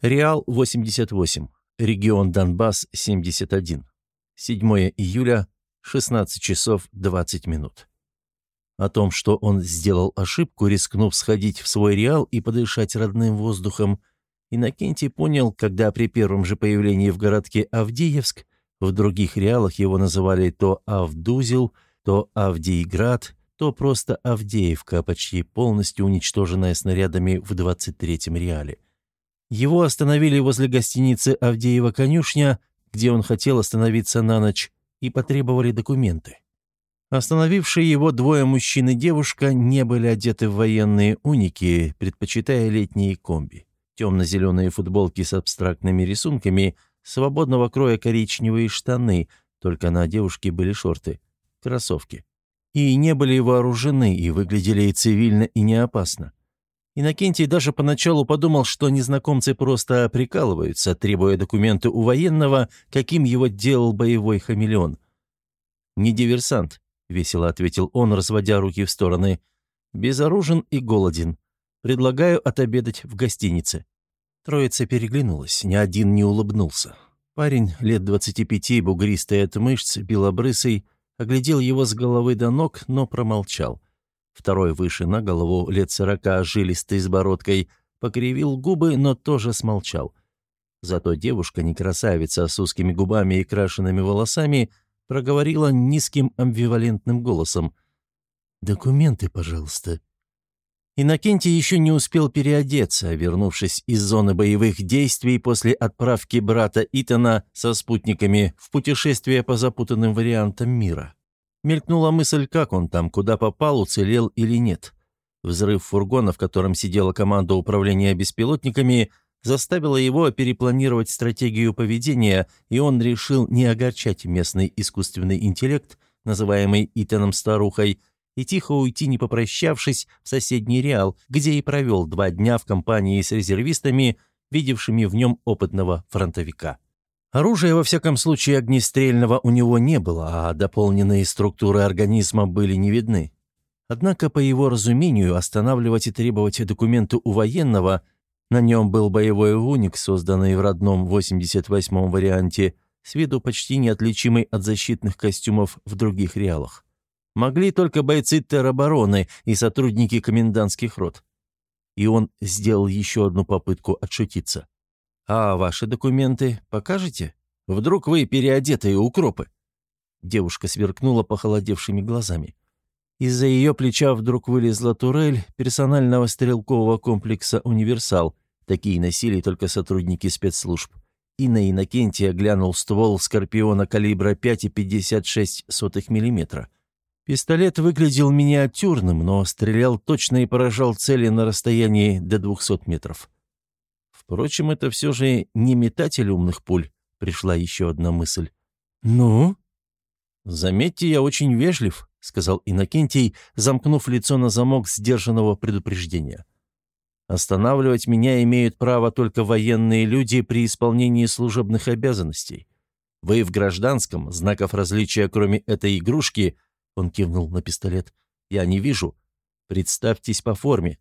Реал 88. Регион Донбасс 71. 7 июля, 16 часов 20 минут. О том, что он сделал ошибку, рискнув сходить в свой Реал и подышать родным воздухом, Иннокентий понял, когда при первом же появлении в городке Авдеевск, в других Реалах его называли то Авдузел, то Авдеиград, то просто Авдеевка, почти полностью уничтоженная снарядами в 23-м Реале. Его остановили возле гостиницы «Авдеева конюшня», где он хотел остановиться на ночь, и потребовали документы. Остановившие его двое мужчин и девушка не были одеты в военные уники, предпочитая летние комби. Темно-зеленые футболки с абстрактными рисунками, свободного кроя коричневые штаны, только на девушке были шорты, кроссовки. И не были вооружены, и выглядели цивильно и не опасно. Иннокентий даже поначалу подумал, что незнакомцы просто прикалываются, требуя документы у военного, каким его делал боевой хамелеон. «Не диверсант», — весело ответил он, разводя руки в стороны. «Безоружен и голоден. Предлагаю отобедать в гостинице». Троица переглянулась, ни один не улыбнулся. Парень лет двадцати пяти, бугристый от мышц, белобрысый, оглядел его с головы до ног, но промолчал. Второй выше на голову, лет сорока, жилистый с бородкой, покривил губы, но тоже смолчал. Зато девушка, не красавица, с узкими губами и крашенными волосами, проговорила низким амбивалентным голосом. «Документы, пожалуйста». Иннокентий еще не успел переодеться, вернувшись из зоны боевых действий после отправки брата Итана со спутниками в путешествие по запутанным вариантам мира. Мелькнула мысль, как он там, куда попал, уцелел или нет. Взрыв фургона, в котором сидела команда управления беспилотниками, заставила его перепланировать стратегию поведения, и он решил не огорчать местный искусственный интеллект, называемый Итаном Старухой, и тихо уйти, не попрощавшись, в соседний Реал, где и провел два дня в компании с резервистами, видевшими в нем опытного фронтовика. Оружия, во всяком случае, огнестрельного у него не было, а дополненные структуры организма были не видны. Однако, по его разумению, останавливать и требовать документы у военного на нем был боевой уник, созданный в родном 88-м варианте, с виду почти неотличимый от защитных костюмов в других реалах. Могли только бойцы теробороны и сотрудники комендантских рот. И он сделал еще одну попытку отшутиться. «А ваши документы покажете? Вдруг вы переодетые укропы?» Девушка сверкнула похолодевшими глазами. Из-за ее плеча вдруг вылезла турель персонального стрелкового комплекса «Универсал». Такие носили только сотрудники спецслужб. И на Иннокентия глянул ствол «Скорпиона» калибра 5,56 мм. Пистолет выглядел миниатюрным, но стрелял точно и поражал цели на расстоянии до 200 метров. Впрочем, это все же не метатель умных пуль, пришла еще одна мысль. «Ну?» «Заметьте, я очень вежлив», — сказал Иннокентий, замкнув лицо на замок сдержанного предупреждения. «Останавливать меня имеют право только военные люди при исполнении служебных обязанностей. Вы в гражданском, знаков различия, кроме этой игрушки, — он кивнул на пистолет, — я не вижу. Представьтесь по форме».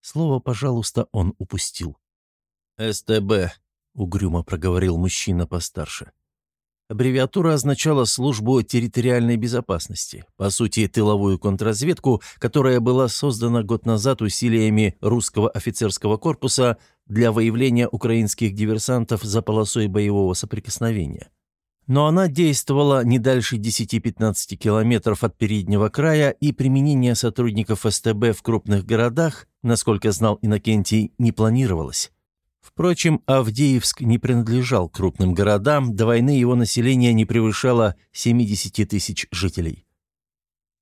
Слово «пожалуйста» он упустил. «СТБ», — угрюмо проговорил мужчина постарше. Аббревиатура означала службу территориальной безопасности, по сути, тыловую контрразведку, которая была создана год назад усилиями русского офицерского корпуса для выявления украинских диверсантов за полосой боевого соприкосновения. Но она действовала не дальше 10-15 километров от переднего края, и применение сотрудников СТБ в крупных городах, насколько знал Иннокентий, не планировалось. Впрочем, Авдеевск не принадлежал крупным городам, до войны его население не превышало 70 тысяч жителей.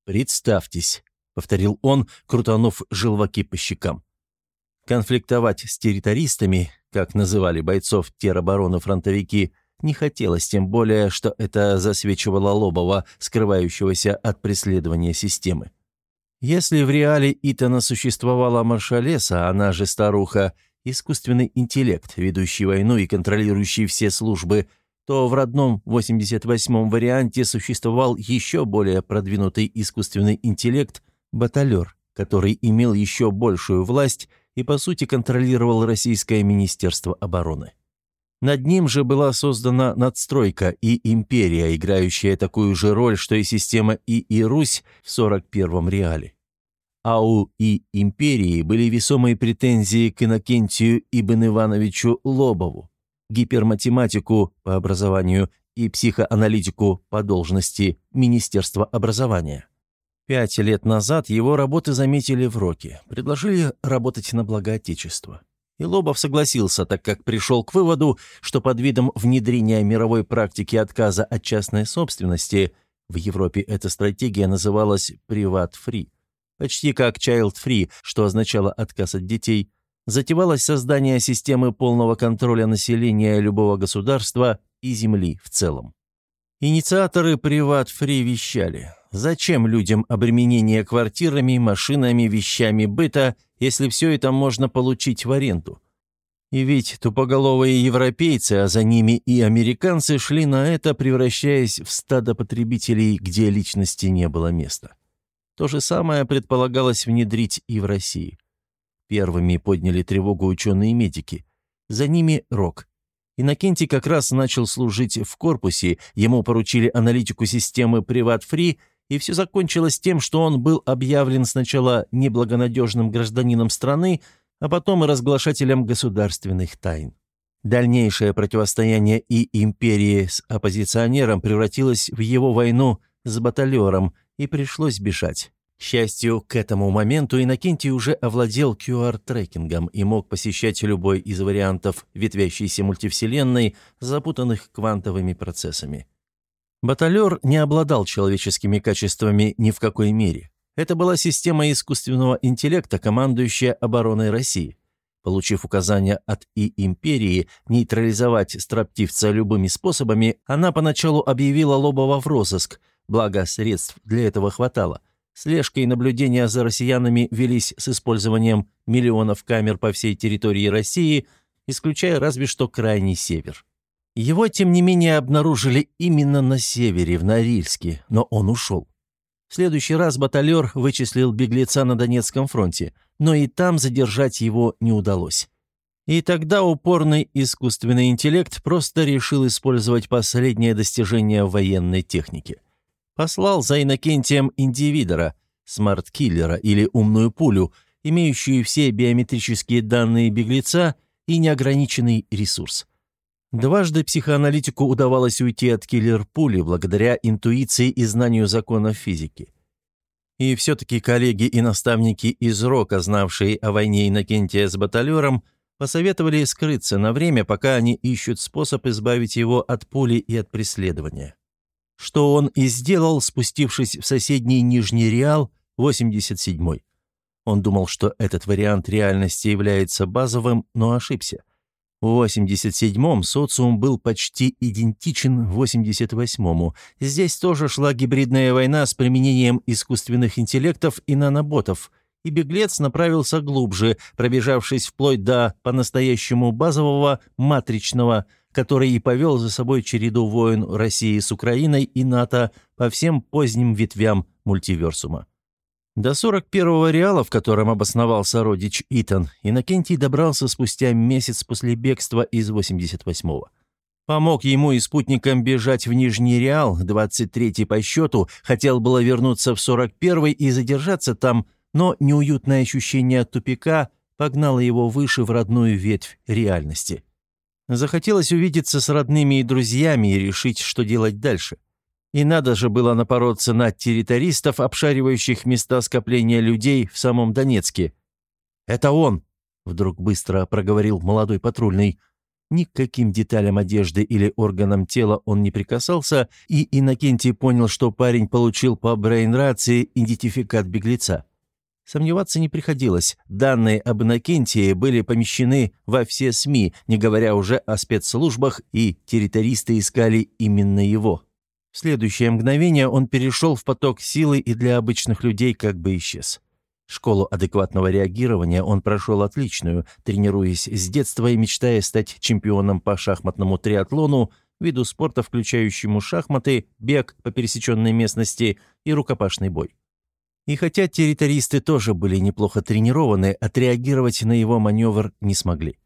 «Представьтесь», — повторил он, крутанув желваки по щекам. Конфликтовать с территористами, как называли бойцов теробороны фронтовики, не хотелось, тем более, что это засвечивало Лобова, скрывающегося от преследования системы. Если в реале Итана существовала маршалеса, она же старуха, искусственный интеллект, ведущий войну и контролирующий все службы, то в родном 88-м варианте существовал еще более продвинутый искусственный интеллект – баталер, который имел еще большую власть и, по сути, контролировал Российское Министерство обороны. Над ним же была создана надстройка и империя, играющая такую же роль, что и система И и Русь в 41-м реале. А у И империи были весомые претензии к Иннокентию Ибн Ивановичу Лобову, гиперматематику по образованию и психоаналитику по должности Министерства образования. Пять лет назад его работы заметили в Роке, предложили работать на благо Отечества. И Лобов согласился, так как пришел к выводу, что под видом внедрения мировой практики отказа от частной собственности в Европе эта стратегия называлась «приват-фри», почти как «child-free», что означало отказ от детей, затевалось создание системы полного контроля населения любого государства и земли в целом. Инициаторы «приват-фри» вещали, зачем людям обременение квартирами, машинами, вещами быта – если все это можно получить в аренду? И ведь тупоголовые европейцы, а за ними и американцы шли на это, превращаясь в стадо потребителей, где личности не было места. То же самое предполагалось внедрить и в России. Первыми подняли тревогу ученые-медики. За ними РОК. Иннокентий как раз начал служить в корпусе, ему поручили аналитику системы PrivatFree и все закончилось тем, что он был объявлен сначала неблагонадежным гражданином страны, а потом и разглашателем государственных тайн. Дальнейшее противостояние и империи с оппозиционером превратилось в его войну с баталером, и пришлось бежать. К счастью, к этому моменту Иннокентий уже овладел QR-трекингом и мог посещать любой из вариантов ветвящейся мультивселенной, запутанных квантовыми процессами. Баталер не обладал человеческими качествами ни в какой мере. Это была система искусственного интеллекта, командующая обороной России. Получив указание от И империи нейтрализовать строптивца любыми способами, она поначалу объявила Лобова в розыск, благо средств для этого хватало. Слежка и наблюдения за россиянами велись с использованием миллионов камер по всей территории России, исключая разве что крайний север. Его, тем не менее, обнаружили именно на севере, в Норильске, но он ушел. В следующий раз баталер вычислил беглеца на Донецком фронте, но и там задержать его не удалось. И тогда упорный искусственный интеллект просто решил использовать последнее достижение военной техники. Послал за Иннокентием индивидора, смарт-киллера или умную пулю, имеющую все биометрические данные беглеца и неограниченный ресурс. Дважды психоаналитику удавалось уйти от киллер-пули благодаря интуиции и знанию законов физики. И все-таки коллеги и наставники из Рока, знавшие о войне Иннокентия с баталером, посоветовали скрыться на время, пока они ищут способ избавить его от пули и от преследования. Что он и сделал, спустившись в соседний Нижний Реал, 87-й. Он думал, что этот вариант реальности является базовым, но ошибся. В 87-м социум был почти идентичен 88-му. Здесь тоже шла гибридная война с применением искусственных интеллектов и наноботов, и беглец направился глубже, пробежавшись вплоть до по-настоящему базового матричного, который и повел за собой череду войн России с Украиной и НАТО по всем поздним ветвям мультиверсума. До 41-го реала, в котором обосновался родич Итан, Иннокентий добрался спустя месяц после бегства из 88-го. Помог ему и спутникам бежать в Нижний Реал, 23-й по счету, хотел было вернуться в 41-й и задержаться там, но неуютное ощущение тупика погнало его выше в родную ветвь реальности. Захотелось увидеться с родными и друзьями и решить, что делать дальше – и надо же было напороться на территористов, обшаривающих места скопления людей в самом Донецке. «Это он!» — вдруг быстро проговорил молодой патрульный. Никаким деталям одежды или органам тела он не прикасался, и Иннокентий понял, что парень получил по брейн-рации идентификат беглеца. Сомневаться не приходилось. Данные об Иннокентии были помещены во все СМИ, не говоря уже о спецслужбах, и террористы искали именно его. В следующее мгновение он перешел в поток силы и для обычных людей как бы исчез. Школу адекватного реагирования он прошел отличную, тренируясь с детства и мечтая стать чемпионом по шахматному триатлону, виду спорта, включающему шахматы, бег по пересеченной местности и рукопашный бой. И хотя территористы тоже были неплохо тренированы, отреагировать на его маневр не смогли.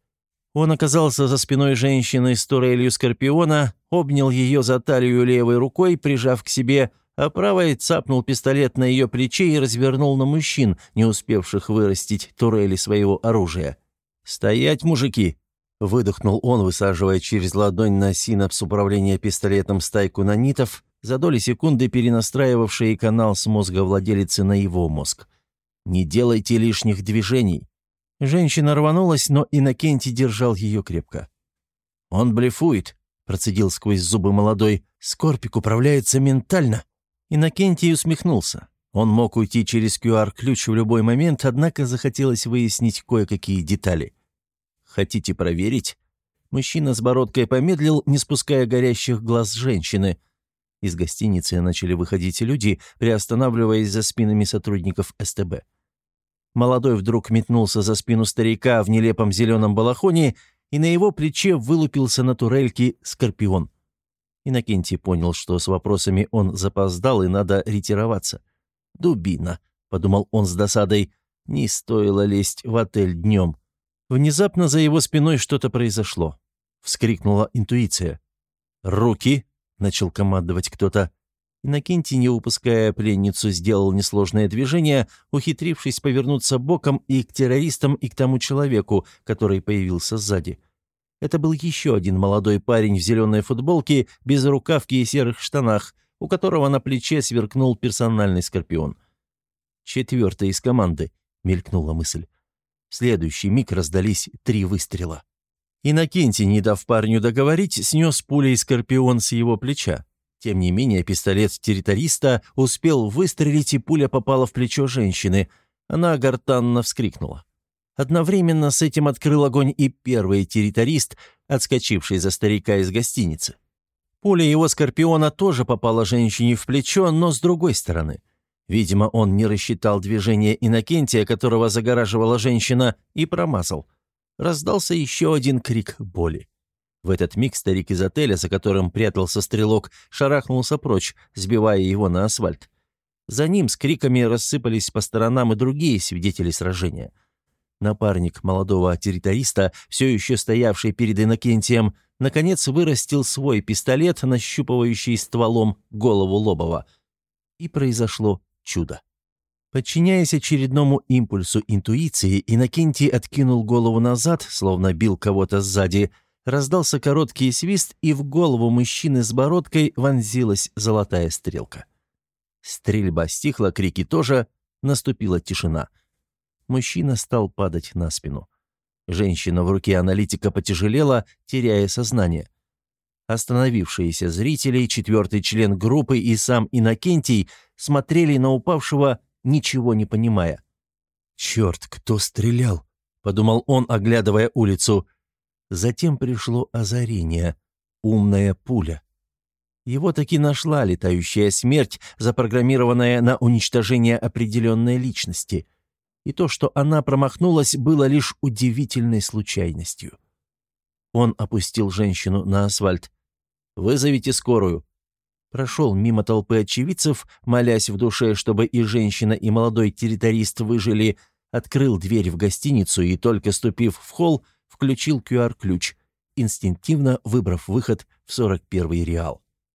Он оказался за спиной женщины с турелью Скорпиона, обнял ее за талию левой рукой, прижав к себе, а правой цапнул пистолет на ее плече и развернул на мужчин, не успевших вырастить турели своего оружия. «Стоять, мужики!» — выдохнул он, высаживая через ладонь на синапс управления пистолетом стайку нанитов, за доли секунды перенастраивавшие канал с мозга владелицы на его мозг. «Не делайте лишних движений!» Женщина рванулась, но Иннокентий держал ее крепко. «Он блефует», — процедил сквозь зубы молодой. «Скорпик управляется ментально». Иннокентий усмехнулся. Он мог уйти через QR-ключ в любой момент, однако захотелось выяснить кое-какие детали. «Хотите проверить?» Мужчина с бородкой помедлил, не спуская горящих глаз женщины. Из гостиницы начали выходить люди, приостанавливаясь за спинами сотрудников СТБ. Молодой вдруг метнулся за спину старика в нелепом зеленом балахоне, и на его плече вылупился на турельке скорпион. Иннокентий понял, что с вопросами он запоздал и надо ретироваться. «Дубина», — подумал он с досадой, — «не стоило лезть в отель днем». Внезапно за его спиной что-то произошло. Вскрикнула интуиция. «Руки!» — начал командовать кто-то. Иннокентий, не упуская пленницу, сделал несложное движение, ухитрившись повернуться боком и к террористам, и к тому человеку, который появился сзади. Это был еще один молодой парень в зеленой футболке, без рукавки и серых штанах, у которого на плече сверкнул персональный скорпион. «Четвертый из команды», — мелькнула мысль. В следующий миг раздались три выстрела. Иннокентий, не дав парню договорить, снес пулей скорпион с его плеча. Тем не менее, пистолет террориста успел выстрелить, и пуля попала в плечо женщины. Она гортанно вскрикнула. Одновременно с этим открыл огонь и первый террорист, отскочивший за старика из гостиницы. Пуля его скорпиона тоже попала женщине в плечо, но с другой стороны. Видимо, он не рассчитал движение Иннокентия, которого загораживала женщина, и промазал. Раздался еще один крик боли. В этот миг старик из отеля, за которым прятался стрелок, шарахнулся прочь, сбивая его на асфальт. За ним с криками рассыпались по сторонам и другие свидетели сражения. Напарник молодого террориста, все еще стоявший перед Иннокентием, наконец вырастил свой пистолет, нащупывающий стволом голову Лобова. И произошло чудо. Подчиняясь очередному импульсу интуиции, Иннокентий откинул голову назад, словно бил кого-то сзади – Раздался короткий свист, и в голову мужчины с бородкой вонзилась золотая стрелка. Стрельба стихла, крики тоже, наступила тишина. Мужчина стал падать на спину. Женщина в руке аналитика потяжелела, теряя сознание. Остановившиеся зрители, четвертый член группы и сам Иннокентий смотрели на упавшего, ничего не понимая. «Черт, кто стрелял?» — подумал он, оглядывая улицу. Затем пришло озарение. Умная пуля. Его таки нашла летающая смерть, запрограммированная на уничтожение определенной личности. И то, что она промахнулась, было лишь удивительной случайностью. Он опустил женщину на асфальт. «Вызовите скорую». Прошел мимо толпы очевидцев, молясь в душе, чтобы и женщина, и молодой террорист выжили, открыл дверь в гостиницу и, только ступив в холл, включил QR-ключ, инстинктивно выбрав выход в 41-й реал.